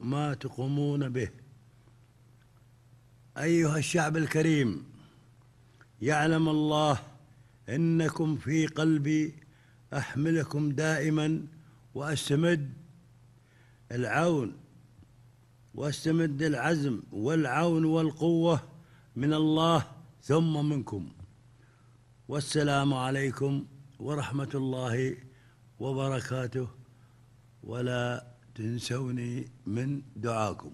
ما تقومون به. أيها الشعب الكريم يعلم الله إنكم في قلبي أحملكم دائما وأستمد العون وأستمد العزم والعون والقوة من الله ثم منكم. والسلام عليكم ورحمة الله وبركاته. ولا تنسوني من دعاكم.